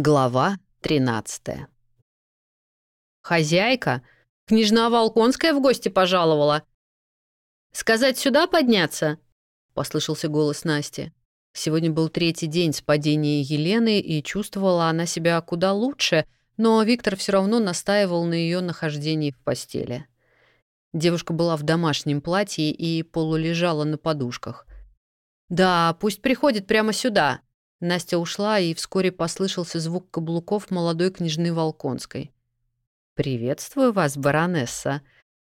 Глава 13 «Хозяйка? Княжна Волконская в гости пожаловала. Сказать сюда подняться?» — послышался голос Насти. Сегодня был третий день с падения Елены, и чувствовала она себя куда лучше, но Виктор все равно настаивал на ее нахождении в постели. Девушка была в домашнем платье и полулежала на подушках. «Да, пусть приходит прямо сюда», Настя ушла, и вскоре послышался звук каблуков молодой княжны Волконской. «Приветствую вас, баронесса!»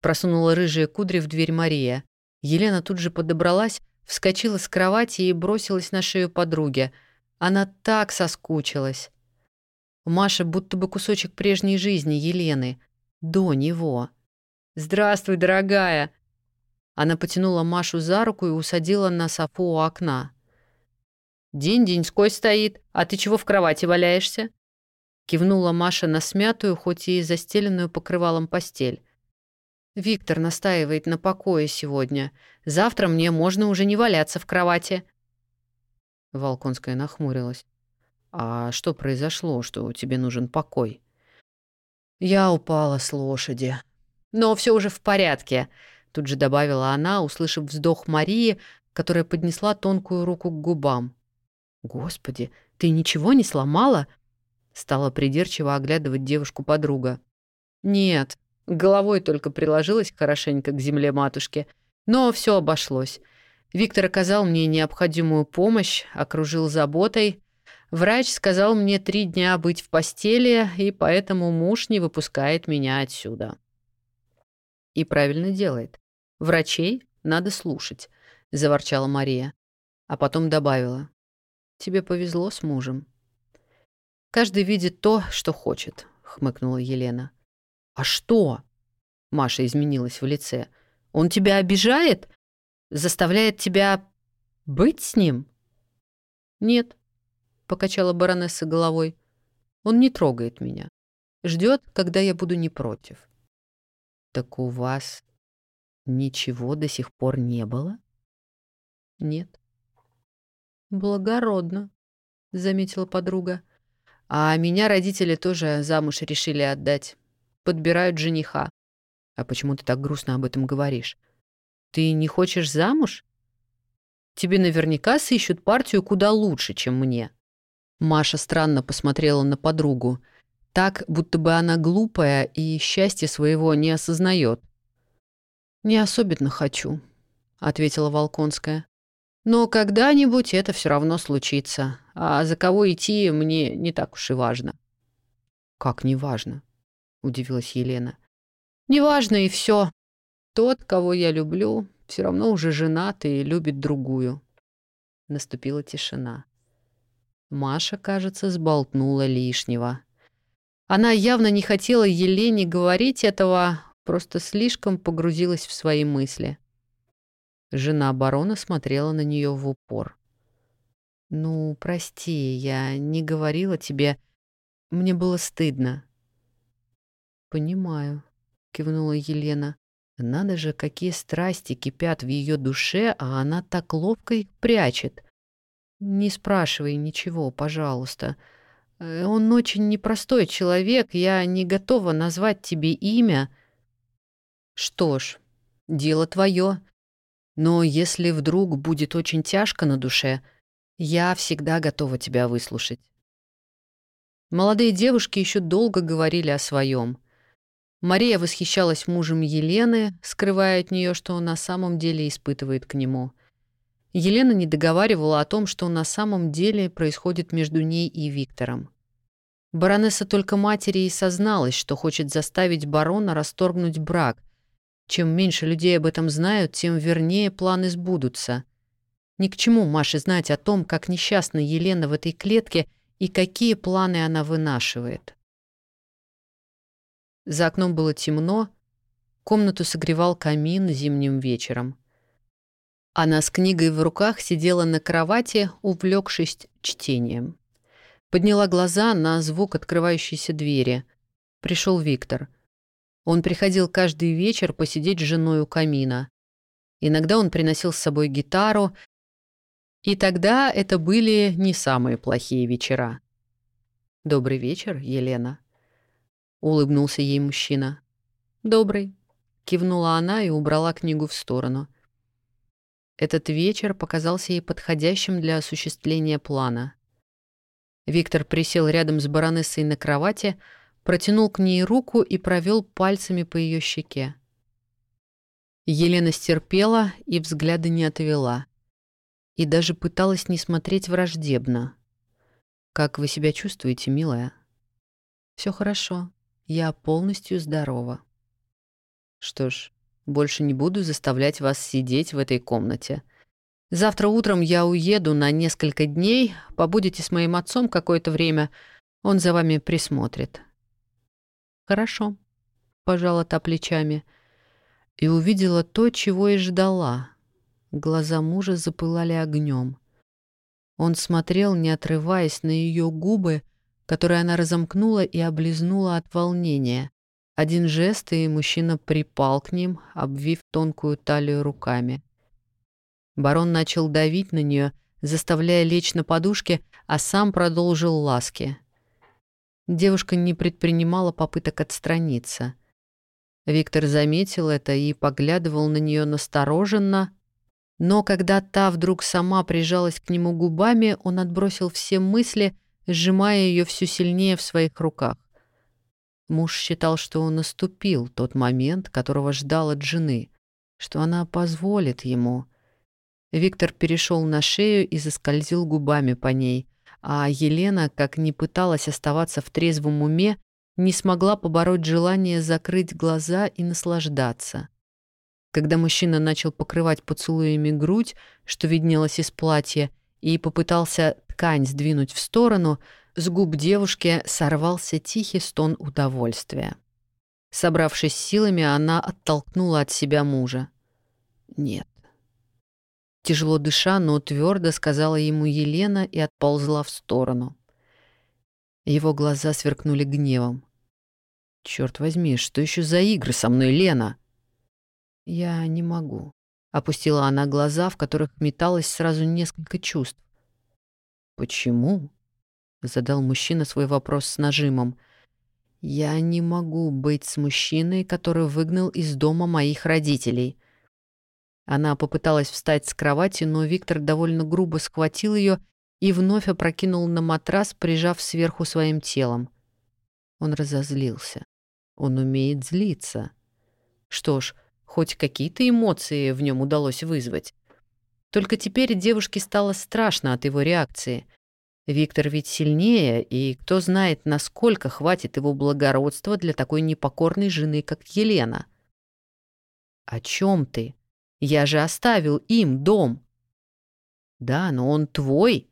Просунула рыжие кудри в дверь Мария. Елена тут же подобралась, вскочила с кровати и бросилась на шею подруги. Она так соскучилась. Маша будто бы кусочек прежней жизни Елены. До него. «Здравствуй, дорогая!» Она потянула Машу за руку и усадила на софу у окна. День деньской стоит, а ты чего в кровати валяешься?» Кивнула Маша на смятую, хоть и застеленную покрывалом постель. «Виктор настаивает на покое сегодня. Завтра мне можно уже не валяться в кровати». Волконская нахмурилась. «А что произошло, что тебе нужен покой?» «Я упала с лошади. Но все уже в порядке», — тут же добавила она, услышав вздох Марии, которая поднесла тонкую руку к губам. «Господи, ты ничего не сломала?» Стала придирчиво оглядывать девушку подруга. «Нет, головой только приложилась хорошенько к земле матушки, но все обошлось. Виктор оказал мне необходимую помощь, окружил заботой. Врач сказал мне три дня быть в постели, и поэтому муж не выпускает меня отсюда». «И правильно делает. Врачей надо слушать», — заворчала Мария. А потом добавила. Тебе повезло с мужем. Каждый видит то, что хочет, хмыкнула Елена. А что? Маша изменилась в лице. Он тебя обижает? Заставляет тебя быть с ним? Нет, покачала баронесса головой. Он не трогает меня. Ждет, когда я буду не против. Так у вас ничего до сих пор не было? Нет. «Благородно», — заметила подруга. «А меня родители тоже замуж решили отдать. Подбирают жениха». «А почему ты так грустно об этом говоришь? Ты не хочешь замуж? Тебе наверняка сыщут партию куда лучше, чем мне». Маша странно посмотрела на подругу. Так, будто бы она глупая и счастья своего не осознает. «Не особенно хочу», — ответила Волконская. Но когда-нибудь это все равно случится. А за кого идти мне не так уж и важно. Как не важно? Удивилась Елена. Не важно и все. Тот, кого я люблю, все равно уже женат и любит другую. Наступила тишина. Маша, кажется, сболтнула лишнего. Она явно не хотела Елене говорить этого, просто слишком погрузилась в свои мысли. Жена барона смотрела на нее в упор. «Ну, прости, я не говорила тебе. Мне было стыдно». «Понимаю», — кивнула Елена. «Надо же, какие страсти кипят в ее душе, а она так ловко их прячет. Не спрашивай ничего, пожалуйста. Э, он очень непростой человек, я не готова назвать тебе имя». «Что ж, дело твое. Но если вдруг будет очень тяжко на душе, я всегда готова тебя выслушать. Молодые девушки еще долго говорили о своем. Мария восхищалась мужем Елены, скрывая от нее, что он на самом деле испытывает к нему. Елена не договаривала о том, что на самом деле происходит между ней и Виктором. Баронесса только матери и созналась, что хочет заставить барона расторгнуть брак, чем меньше людей об этом знают, тем вернее планы сбудутся. Ни к чему Маше знать о том, как несчастна Елена в этой клетке и какие планы она вынашивает. За окном было темно, комнату согревал камин зимним вечером. Она с книгой в руках сидела на кровати, увлекшись чтением. Подняла глаза на звук открывающейся двери. Пришел Виктор — он приходил каждый вечер посидеть с женой у камина. Иногда он приносил с собой гитару, и тогда это были не самые плохие вечера. «Добрый вечер, Елена», — улыбнулся ей мужчина. «Добрый», — кивнула она и убрала книгу в сторону. Этот вечер показался ей подходящим для осуществления плана. Виктор присел рядом с баронессой на кровати, протянул к ней руку и провел пальцами по ее щеке. Елена стерпела и взгляда не отвела. И даже пыталась не смотреть враждебно. «Как вы себя чувствуете, милая?» Все хорошо. Я полностью здорова». «Что ж, больше не буду заставлять вас сидеть в этой комнате. Завтра утром я уеду на несколько дней, побудете с моим отцом какое-то время, он за вами присмотрит». «Хорошо», — пожала та плечами, — и увидела то, чего и ждала. Глаза мужа запылали огнем. Он смотрел, не отрываясь на ее губы, которые она разомкнула и облизнула от волнения. Один жест, и мужчина припал к ним, обвив тонкую талию руками. Барон начал давить на нее, заставляя лечь на подушке, а сам продолжил ласки. Девушка не предпринимала попыток отстраниться. Виктор заметил это и поглядывал на нее настороженно, но когда та вдруг сама прижалась к нему губами, он отбросил все мысли, сжимая ее все сильнее в своих руках. Муж считал, что он наступил тот момент, которого ждал от жены, что она позволит ему. Виктор перешел на шею и заскользил губами по ней, а Елена, как ни пыталась оставаться в трезвом уме, не смогла побороть желание закрыть глаза и наслаждаться. Когда мужчина начал покрывать поцелуями грудь, что виднелось из платья, и попытался ткань сдвинуть в сторону, с губ девушки сорвался тихий стон удовольствия. Собравшись силами, она оттолкнула от себя мужа. «Нет». Тяжело дыша, но твердо сказала ему Елена и отползла в сторону. Его глаза сверкнули гневом. Черт возьми, что еще за игры со мной, Лена? Я не могу. Опустила она глаза, в которых металось сразу несколько чувств. Почему? Задал мужчина свой вопрос с нажимом. Я не могу быть с мужчиной, который выгнал из дома моих родителей. Она попыталась встать с кровати, но Виктор довольно грубо схватил ее и вновь опрокинул на матрас, прижав сверху своим телом. Он разозлился. Он умеет злиться. Что ж, хоть какие-то эмоции в нем удалось вызвать. Только теперь девушке стало страшно от его реакции. Виктор ведь сильнее, и кто знает, насколько хватит его благородства для такой непокорной жены, как Елена. «О чем ты? Я же оставил им дом». «Да, но он твой».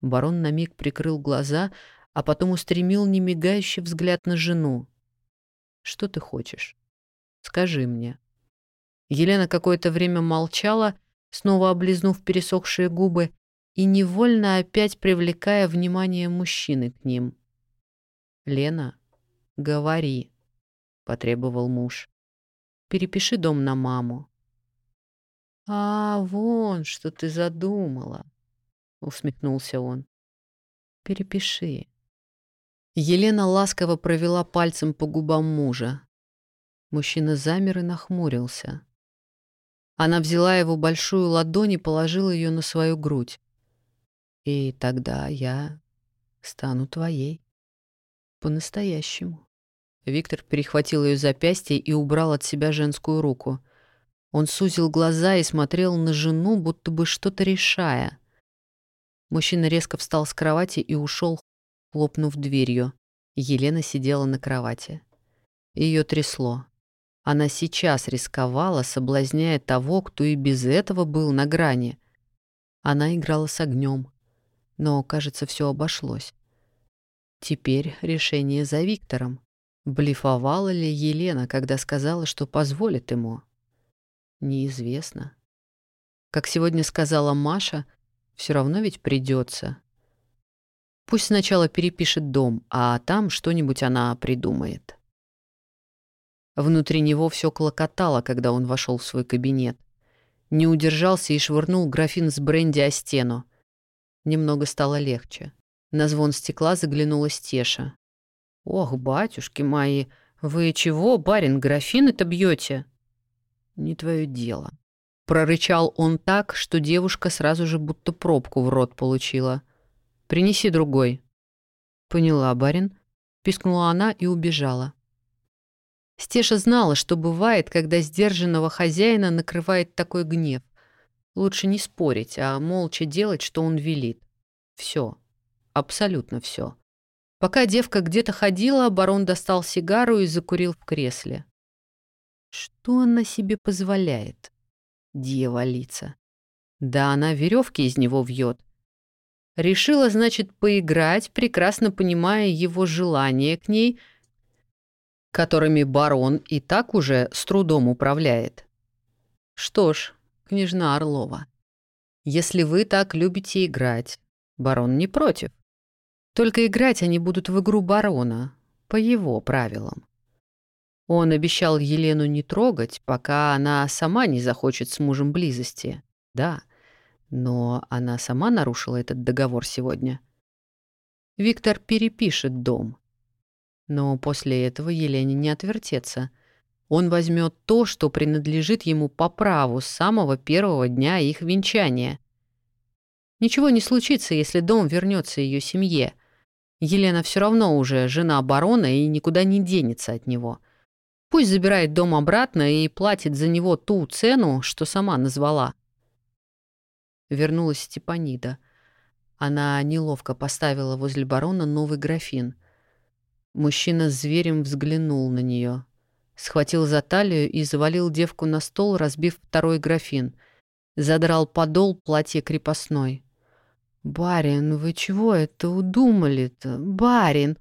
Барон на миг прикрыл глаза, а потом устремил немигающий взгляд на жену. «Что ты хочешь? Скажи мне». Елена какое-то время молчала, снова облизнув пересохшие губы и невольно опять привлекая внимание мужчины к ним. «Лена, говори», — потребовал муж. «Перепиши дом на маму». «А, вон, что ты задумала», — усмехнулся он. «Перепиши. Елена ласково провела пальцем по губам мужа. Мужчина замер и нахмурился. Она взяла его большую ладонь и положила ее на свою грудь. «И тогда я стану твоей. По-настоящему». Виктор перехватил ее запястье и убрал от себя женскую руку. Он сузил глаза и смотрел на жену, будто бы что-то решая. Мужчина резко встал с кровати и ушел, хлопнув дверью. Елена сидела на кровати. Ее трясло. Она сейчас рисковала, соблазняя того, кто и без этого был на грани. Она играла с огнем. Но, кажется, все обошлось. Теперь решение за Виктором. Блефовала ли Елена, когда сказала, что позволит ему? Неизвестно. Как сегодня сказала Маша, все равно ведь придется. Пусть сначала перепишет дом, а там что-нибудь она придумает. Внутри него все клокотало, когда он вошел в свой кабинет. Не удержался и швырнул графин с бренди о стену. Немного стало легче. На звон стекла заглянула Стеша. «Ох, батюшки мои, вы чего, барин, графины-то бьете?» «Не твое дело», — прорычал он так, что девушка сразу же будто пробку в рот получила. «Принеси другой». «Поняла, барин», — пискнула она и убежала. Стеша знала, что бывает, когда сдержанного хозяина накрывает такой гнев. Лучше не спорить, а молча делать, что он велит. Все. Абсолютно все. Пока девка где-то ходила, барон достал сигару и закурил в кресле. Что она себе позволяет? Дьяволица. Да она веревки из него вьет. Решила, значит, поиграть, прекрасно понимая его желание к ней, которыми барон и так уже с трудом управляет. Что ж, княжна Орлова, если вы так любите играть, барон не против. Только играть они будут в игру барона, по его правилам. Он обещал Елену не трогать, пока она сама не захочет с мужем близости. Да, но она сама нарушила этот договор сегодня. Виктор перепишет дом. Но после этого Елене не отвертеться. Он возьмет то, что принадлежит ему по праву с самого первого дня их венчания. Ничего не случится, если дом вернется ее семье — Елена все равно уже жена барона и никуда не денется от него. Пусть забирает дом обратно и платит за него ту цену, что сама назвала. Вернулась Степанида. Она неловко поставила возле барона новый графин. Мужчина зверем взглянул на нее, схватил за талию и завалил девку на стол, разбив второй графин. Задрал подол платья крепостной. «Барин, вы чего это удумали-то? Барин!